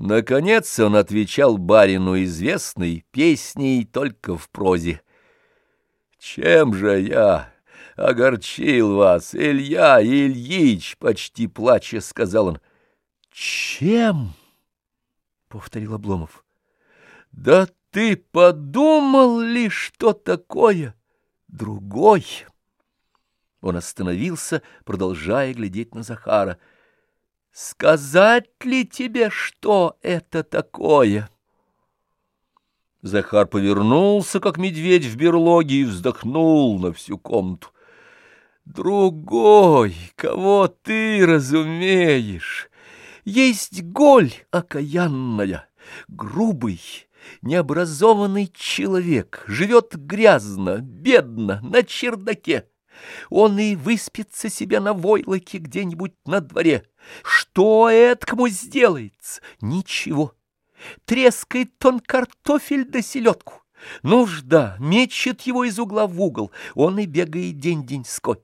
Наконец он отвечал барину известной песней только в прозе. «Чем же я огорчил вас, Илья Ильич?» — почти плача сказал он. «Чем?» — повторил Обломов. «Да ты подумал ли, что такое другой?» Он остановился, продолжая глядеть на Захара. «Сказать ли тебе, что это такое?» Захар повернулся, как медведь в берлоге, и вздохнул на всю комнату. «Другой, кого ты разумеешь, есть голь окаянная, грубый, необразованный человек, живет грязно, бедно, на чердаке. Он и выспится себе на войлоке где-нибудь на дворе. Что эткому сделается? Ничего. Трескает он картофель да селедку. Нужда мечет его из угла в угол. Он и бегает день-деньской.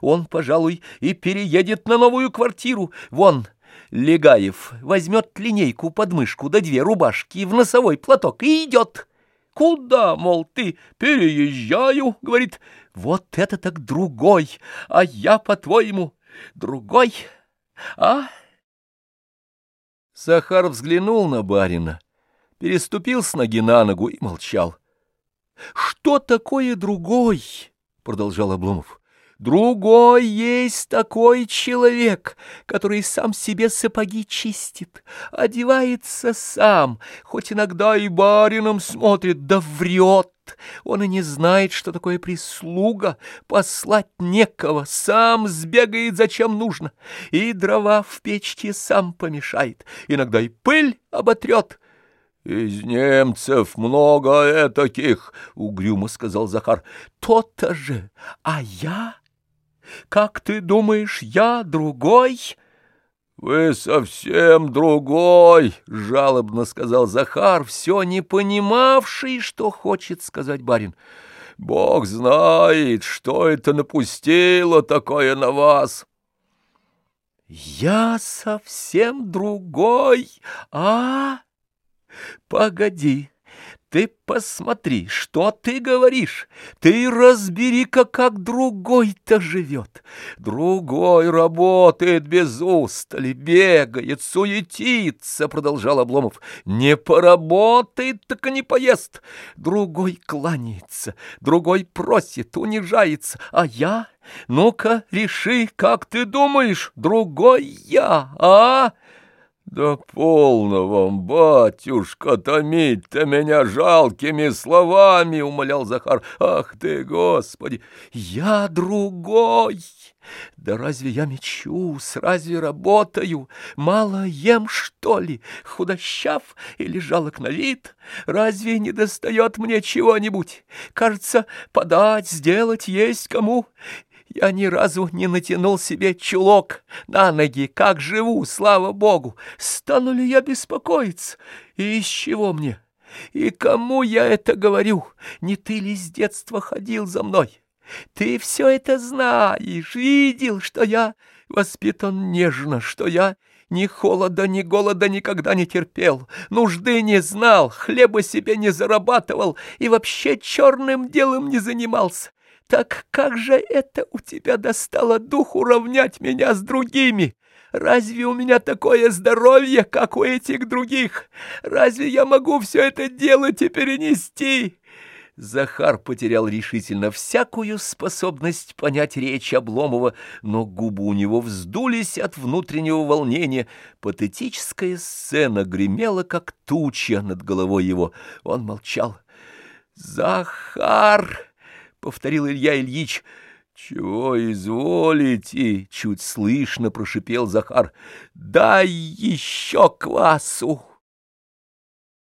Он, пожалуй, и переедет на новую квартиру. Вон, Легаев возьмет линейку под мышку да две рубашки в носовой платок и идет. Куда, мол, ты? Переезжаю, говорит. Вот это так другой, а я, по-твоему, другой, а? Захар взглянул на барина, переступил с ноги на ногу и молчал. — Что такое другой? — продолжал Обломов. Другой есть такой человек, который сам себе сапоги чистит, одевается сам, хоть иногда и барином смотрит, да врет. Он и не знает, что такое прислуга, послать некого, сам сбегает, зачем нужно, и дрова в печке сам помешает, иногда и пыль оботрет. — Из немцев много этаких, — угрюмо сказал Захар. — То-то же, а я... Как ты думаешь, я другой?» «Вы совсем другой!» — жалобно сказал Захар, все не понимавший, что хочет сказать барин. «Бог знает, что это напустило такое на вас!» «Я совсем другой, а? Погоди!» Ты посмотри, что ты говоришь. Ты разбери-ка, как другой-то живет. Другой работает без устали, бегает, суетится, продолжал Обломов. Не поработает, так и не поест. Другой кланяется, другой просит, унижается, а я... Ну-ка, реши, как ты думаешь, другой я, а? «Да полно вам, батюшка, томить-то меня жалкими словами!» — умолял Захар. «Ах ты, Господи! Я другой! Да разве я мечусь, разве работаю? Мало ем, что ли? Худощав или жалок на вид? Разве не достает мне чего-нибудь? Кажется, подать, сделать есть кому?» Я ни разу не натянул себе чулок на ноги, как живу, слава богу. Стану ли я беспокоиться? И из чего мне? И кому я это говорю? Не ты ли с детства ходил за мной? Ты все это знаешь, видел, что я воспитан нежно, что я ни холода, ни голода никогда не терпел, нужды не знал, хлеба себе не зарабатывал и вообще черным делом не занимался. Так как же это у тебя достало дух уравнять меня с другими? Разве у меня такое здоровье, как у этих других? Разве я могу все это делать и перенести?» Захар потерял решительно всякую способность понять речь Обломова, но губы у него вздулись от внутреннего волнения. Патетическая сцена гремела, как туча над головой его. Он молчал. «Захар!» Повторил Илья Ильич. «Чего изволите?» — чуть слышно прошипел Захар. «Дай еще квасу!»